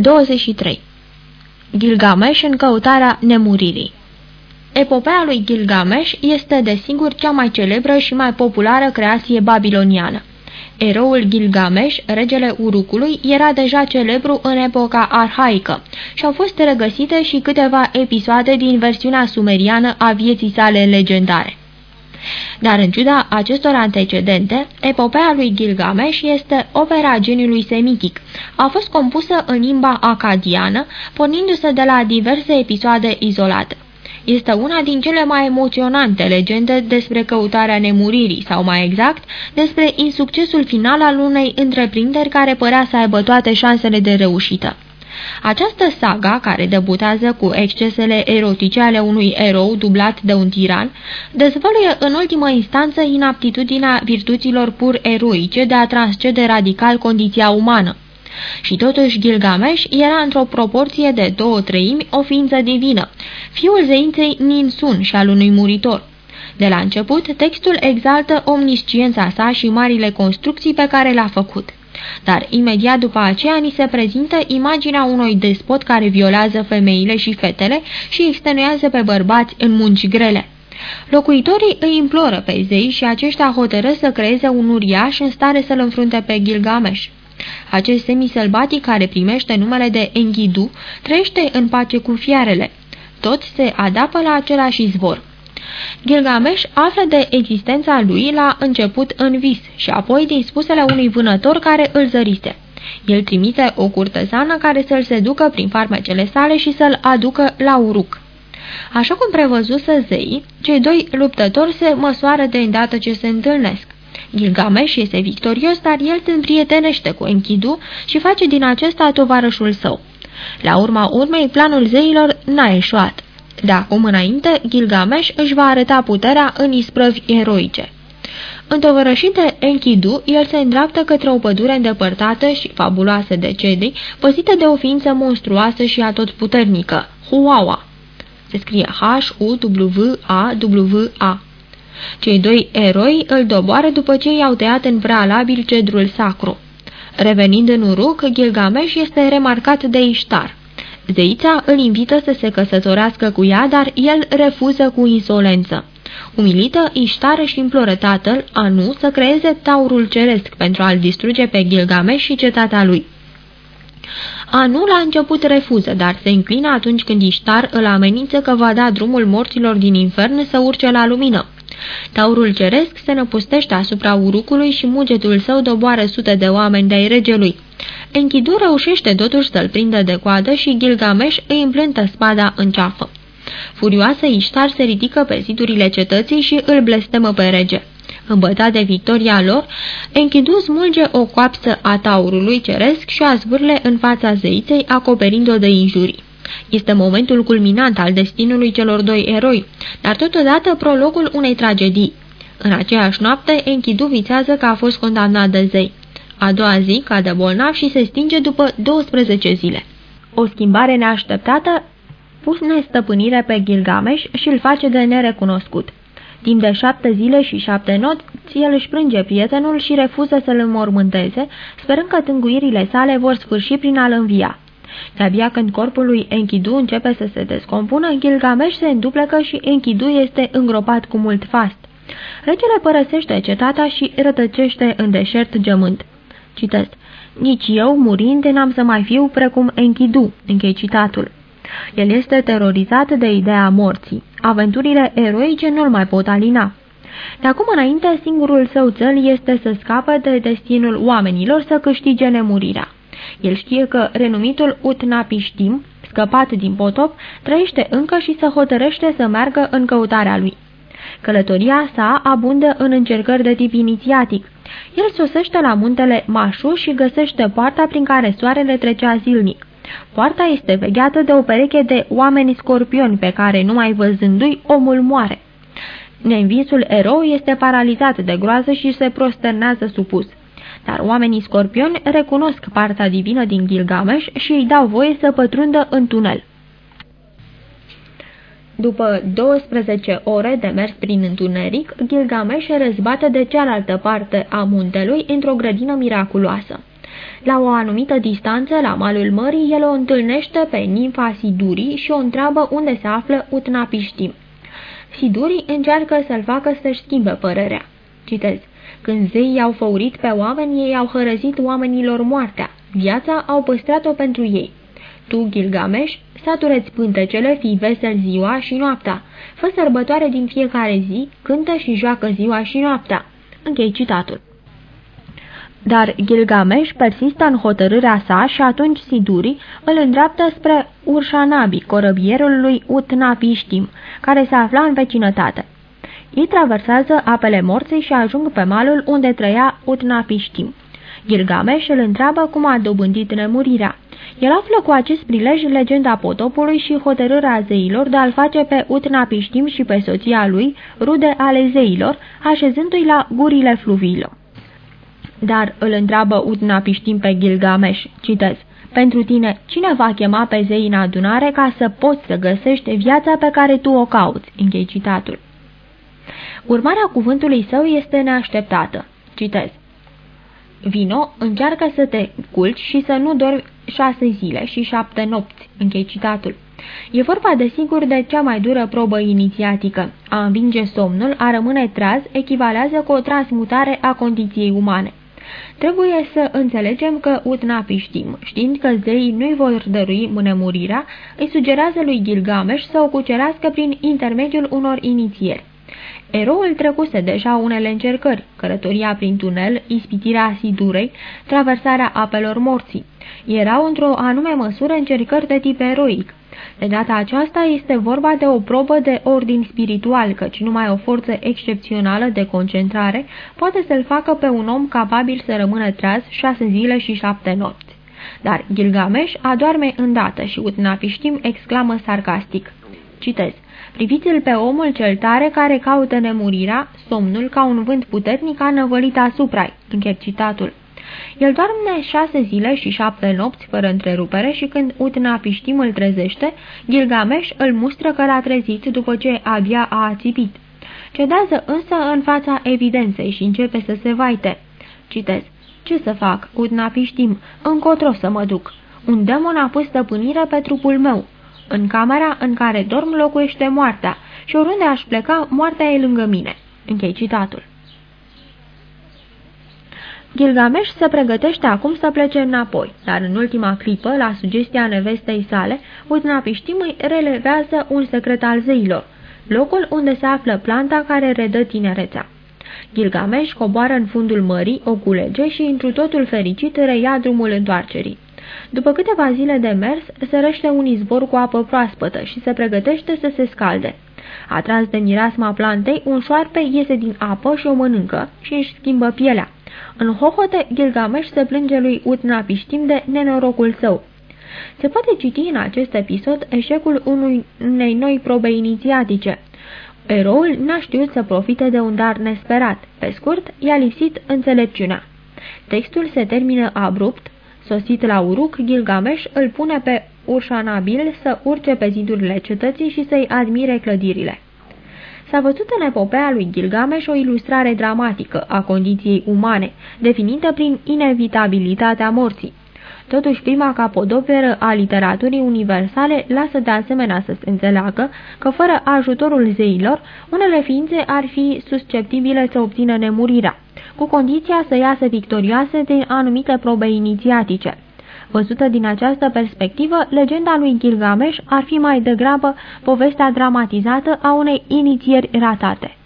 23. Gilgamesh în căutarea nemuririi Epopeea lui Gilgamesh este desigur cea mai celebră și mai populară creație babiloniană. Eroul Gilgamesh, regele Urucului, era deja celebru în epoca arhaică și au fost regăsite și câteva episoade din versiunea sumeriană a vieții sale legendare. Dar în ciuda acestor antecedente, epopeea lui Gilgamesh este opera geniului semitic. A fost compusă în limba acadiană, pornindu-se de la diverse episoade izolate. Este una din cele mai emoționante legende despre căutarea nemuririi, sau mai exact, despre insuccesul final al unei întreprinderi care părea să aibă toate șansele de reușită. Această saga, care debutează cu excesele erotice ale unui erou dublat de un tiran, dezvăluie în ultimă instanță inaptitudinea virtuților pur eroice de a transcede radical condiția umană. Și totuși Gilgamesh era într-o proporție de două treimi o ființă divină, fiul zeiței Ninsun și al unui muritor. De la început, textul exaltă omnisciența sa și marile construcții pe care le-a făcut. Dar imediat după aceea ni se prezintă imaginea unui despot care violează femeile și fetele și extenuează pe bărbați în munci grele. Locuitorii îi imploră pe zei și aceștia hotără să creeze un uriaș în stare să-l înfrunte pe Gilgamesh. Acest semiselbatic care primește numele de Enkidu trăiește în pace cu fiarele. Toți se adapă la același izvor. Gilgamesh află de existența lui la început în vis și apoi din spusele unui vânător care îl zărise. El trimite o curtezană care să-l seducă prin farmecele sale și să-l aducă la uruc. Așa cum prevăzuse zei, cei doi luptători se măsoară de îndată ce se întâlnesc. Gilgamesh este victorios, dar el se împrietenește cu Enkidu și face din acesta tovarășul său. La urma urmei, planul zeilor n-a eșuat. De acum înainte, Gilgamesh își va arăta puterea în isprăvi eroice. Întovărășit de Enkidu, el se îndreaptă către o pădure îndepărtată și fabuloasă de cedri, păzită de o ființă monstruoasă și atotputernică, Huawa. Se scrie H-U-W-A-W-A. Cei doi eroi îl doboară după ce i-au tăiat în prealabil cedrul sacru. Revenind în Uruk, Gilgamesh este remarcat de Ishtar. Zeița îl invită să se căsătorească cu ea, dar el refuză cu insolență. Umilită, Ishtar își imploră tatăl, Anu, să creeze taurul ceresc pentru a-l distruge pe Gilgamesh și cetatea lui. Anu la început refuză, dar se înclină atunci când Ishtar îl amenință că va da drumul morților din infern să urce la lumină. Taurul ceresc se năpustește asupra urucului și mugetul său doboară sute de oameni de-ai regelui. Enkidu reușește totuși să-l prindă de coadă și Gilgamesh îi împlântă spada în ceafă. Furioasă, Ishtar se ridică pe zidurile cetății și îl blestemă pe rege. Îmbătat de victoria lor, Enkidu smulge o coapsă a taurului ceresc și a zvârle în fața zeiței, acoperind-o de injurii. Este momentul culminant al destinului celor doi eroi, dar totodată prologul unei tragedii. În aceeași noapte, Enkidu vițează că a fost condamnat de zei. A doua zi cade bolnav și se stinge după 12 zile. O schimbare neașteptată pune stăpânire pe Gilgamesh și îl face de nerecunoscut. Timp de șapte zile și șapte nopți, el își plânge prietenul și refuză să-l înmormânteze, sperând că tânguirile sale vor sfârși prin a-l învia. De-abia când corpul lui Enkidu începe să se descompună, Gilgamesh se înduplecă și Enkidu este îngropat cu mult fast. Regele părăsește cetatea și rătăcește în deșert gemând. Citesc. Nici eu, murind, n-am să mai fiu precum Enkidu, închei citatul. El este terorizat de ideea morții. Aventurile eroice nu-l mai pot alina. De acum înainte, singurul său țel este să scape de destinul oamenilor să câștige nemurirea. El știe că renumitul Utnapishtim, scăpat din potop, trăiește încă și să hotărăște să meargă în căutarea lui. Călătoria sa abundă în încercări de tip inițiatic. El sosește la muntele Mașu și găsește poarta prin care soarele trecea zilnic. Poarta este vegheată de o pereche de oameni scorpioni pe care, numai văzându-i, omul moare. Neînvinsul erou este paralizat de groază și se prosternează supus. Dar oamenii scorpioni recunosc partea divină din Gilgamesh și îi dau voie să pătrundă în tunel. După 12 ore de mers prin întuneric, Gilgamesh răzbate de cealaltă parte a muntelui într-o grădină miraculoasă. La o anumită distanță, la malul mării, el o întâlnește pe nimfa Sidurii și o întreabă unde se află Utnapiștim. Sidurii încearcă să-l facă să-și schimbe părerea. Citez. Când zeii i-au făurit pe oameni, ei au hărăzit oamenilor moartea. Viața au păstrat-o pentru ei. Tu, Gilgamesh, satureți pântecele, fii vesel ziua și noaptea. Fă sărbătoare din fiecare zi, cântă și joacă ziua și noaptea. Închei citatul. Dar Gilgamesh persistă în hotărârea sa și atunci Siduri îl îndreaptă spre Urshanabi, corăbierul lui Utnapishtim, care se afla în vecinătate. Ei traversează apele morții și ajung pe malul unde trăia Utnapishtim. Gilgamesh îl întreabă cum a dobândit nemurirea. El află cu acest prilej legenda potopului și hotărârea zeilor de a-l face pe Utnapishtim și pe soția lui, rude ale zeilor, așezându-i la gurile fluviilor. Dar îl întreabă Utnapishtim pe Gilgamesh, citez, Pentru tine, cine va chema pe zei în adunare ca să poți să găsești viața pe care tu o cauți? Închei citatul. Urmarea cuvântului său este neașteptată. Citez. Vino, încearcă să te culci și să nu dormi șase zile și șapte nopți. Închei citatul. E vorba desigur de cea mai dură probă inițiatică. A învinge somnul, a rămâne traz, echivalează cu o transmutare a condiției umane. Trebuie să înțelegem că Utnapi știm, știind că zeii nu-i vor dărui mânemurirea, îi sugerează lui Gilgamesh să o cucerească prin intermediul unor inițieri. Eroul trecuse deja unele încercări, călătoria prin tunel, ispitirea Sidurei, traversarea apelor morții. Erau într-o anume măsură încercări de tip eroic. De data aceasta este vorba de o probă de ordin spiritual, căci numai o forță excepțională de concentrare poate să-l facă pe un om capabil să rămână treaz șase zile și șapte nopți. Dar Gilgamesh adorme îndată și Utnapiștim exclamă sarcastic. Citez. Priviți-l pe omul cel tare care caută nemurirea, somnul ca un vânt puternic a năvălit asupra-i. Încher citatul. El doarme șase zile și șapte nopți fără întrerupere și când Utnapiștim îl trezește, Gilgamesh îl mustră că l-a trezit după ce abia a ațipit. Cedează însă în fața evidenței și începe să se vaite. Citez. Ce să fac, Utnapiștim? Încotro să mă duc. Un demon a pus stăpânire pe trupul meu. În camera în care dorm locuiește moartea și oriunde aș pleca, moartea e lângă mine. Închei citatul. Gilgamesh se pregătește acum să plece înapoi, dar în ultima clipă, la sugestia nevestei sale, Utnapiștim îi relevează un secret al zeilor, locul unde se află planta care redă tinerețea. Gilgamesh coboară în fundul mării, o culegeș și, întru totul fericit, reia drumul întoarcerii. După câteva zile de mers, sărește un izvor cu apă proaspătă și se pregătește să se scalde. Atras de mirasma plantei, un șoarpe iese din apă și o mănâncă și își schimbă pielea. În hohote, Gilgamesh se plânge lui Utnapiștim de nenorocul său. Se poate citi în acest episod eșecul unui, unei noi probe inițiatice. Eroul n-a știut să profite de un dar nesperat. Pe scurt, i-a lipsit înțelepciunea. Textul se termină abrupt, sosit la Uruk, Gilgamesh îl pune pe Urshanabil să urce pe zidurile cetății și să-i admire clădirile. S-a văzut în epopeea lui Gilgamesh o ilustrare dramatică a condiției umane, definită prin inevitabilitatea morții. Totuși, prima capodoperă a literaturii universale lasă de asemenea să se înțeleagă că, fără ajutorul zeilor, unele ființe ar fi susceptibile să obțină nemurirea, cu condiția să iasă victorioase din anumite probe inițiatice. Văzută din această perspectivă, legenda lui Gilgamesh ar fi mai degrabă povestea dramatizată a unei inițieri ratate.